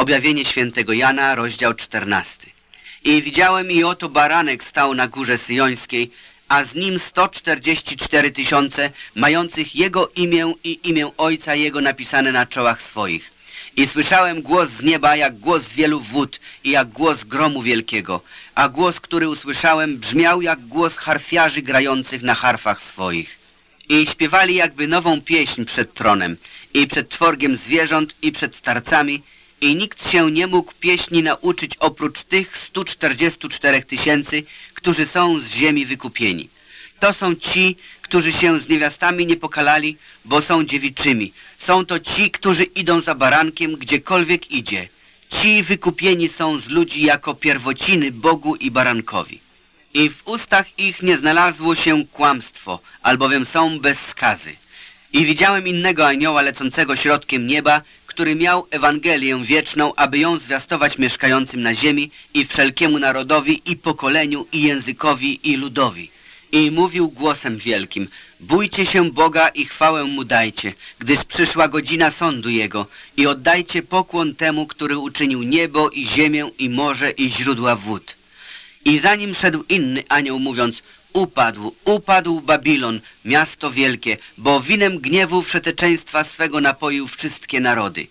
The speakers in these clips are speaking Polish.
Objawienie świętego Jana, rozdział 14. I widziałem i oto baranek stał na górze syjońskiej, a z nim 144 tysiące, mających jego imię i imię Ojca Jego napisane na czołach swoich. I słyszałem głos z nieba jak głos wielu wód i jak głos gromu wielkiego, a głos, który usłyszałem, brzmiał jak głos harfiarzy grających na harfach swoich. I śpiewali jakby nową pieśń przed tronem, i przed czworgiem zwierząt, i przed starcami, i nikt się nie mógł pieśni nauczyć oprócz tych 144 tysięcy, którzy są z ziemi wykupieni. To są ci, którzy się z niewiastami nie pokalali, bo są dziewiczymi. Są to ci, którzy idą za barankiem, gdziekolwiek idzie. Ci wykupieni są z ludzi jako pierwociny Bogu i barankowi. I w ustach ich nie znalazło się kłamstwo, albowiem są bez skazy. I widziałem innego anioła lecącego środkiem nieba, który miał Ewangelię wieczną, aby ją zwiastować mieszkającym na ziemi i wszelkiemu narodowi i pokoleniu i językowi i ludowi. I mówił głosem wielkim, bójcie się Boga i chwałę Mu dajcie, gdyż przyszła godzina sądu Jego i oddajcie pokłon temu, który uczynił niebo i ziemię i morze i źródła wód. I za nim szedł inny anioł mówiąc, Upadł, upadł Babilon, miasto wielkie, bo winem gniewu wszeteczeństwa swego napoił wszystkie narody.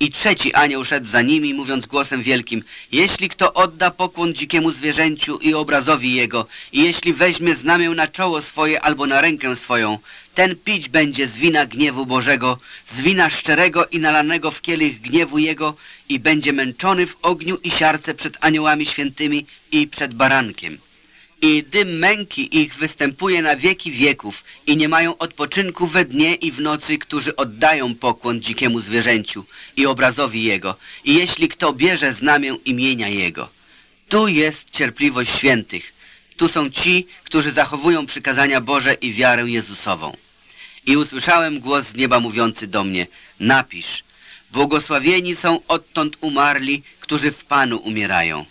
I trzeci anioł szedł za nimi, mówiąc głosem wielkim, jeśli kto odda pokłon dzikiemu zwierzęciu i obrazowi jego, i jeśli weźmie znamię na czoło swoje albo na rękę swoją, ten pić będzie z wina gniewu Bożego, z wina szczerego i nalanego w kielich gniewu jego i będzie męczony w ogniu i siarce przed aniołami świętymi i przed barankiem i dym męki ich występuje na wieki wieków i nie mają odpoczynku we dnie i w nocy, którzy oddają pokłon dzikiemu zwierzęciu i obrazowi jego i jeśli kto bierze znamię imienia jego. Tu jest cierpliwość świętych. Tu są ci, którzy zachowują przykazania Boże i wiarę Jezusową. I usłyszałem głos z nieba mówiący do mnie, napisz, błogosławieni są odtąd umarli, którzy w Panu umierają.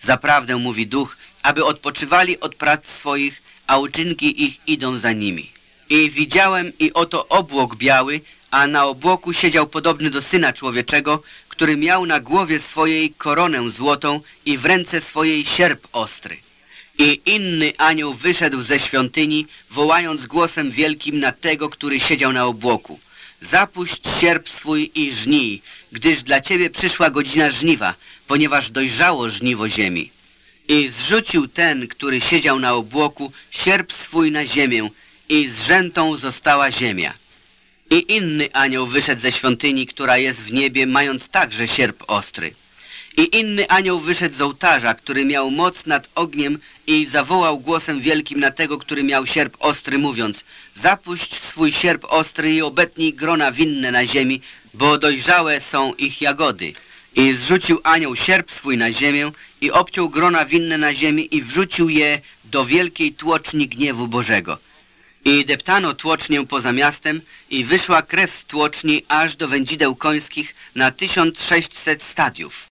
Zaprawdę mówi duch, aby odpoczywali od prac swoich, a uczynki ich idą za nimi. I widziałem i oto obłok biały, a na obłoku siedział podobny do Syna Człowieczego, który miał na głowie swojej koronę złotą i w ręce swojej sierp ostry. I inny anioł wyszedł ze świątyni, wołając głosem wielkim na tego, który siedział na obłoku. Zapuść sierp swój i żnij, gdyż dla ciebie przyszła godzina żniwa, ponieważ dojrzało żniwo ziemi. I zrzucił ten, który siedział na obłoku, sierp swój na ziemię i zrzętą została ziemia. I inny anioł wyszedł ze świątyni, która jest w niebie, mając także sierp ostry. I inny anioł wyszedł z ołtarza, który miał moc nad ogniem i zawołał głosem wielkim na tego, który miał sierp ostry, mówiąc Zapuść swój sierp ostry i obetnij grona winne na ziemi, bo dojrzałe są ich jagody. I zrzucił anioł sierp swój na ziemię i obciął grona winne na ziemi i wrzucił je do wielkiej tłoczni gniewu Bożego. I deptano tłocznię poza miastem i wyszła krew z tłoczni aż do wędzideł końskich na tysiąc sześćset stadiów.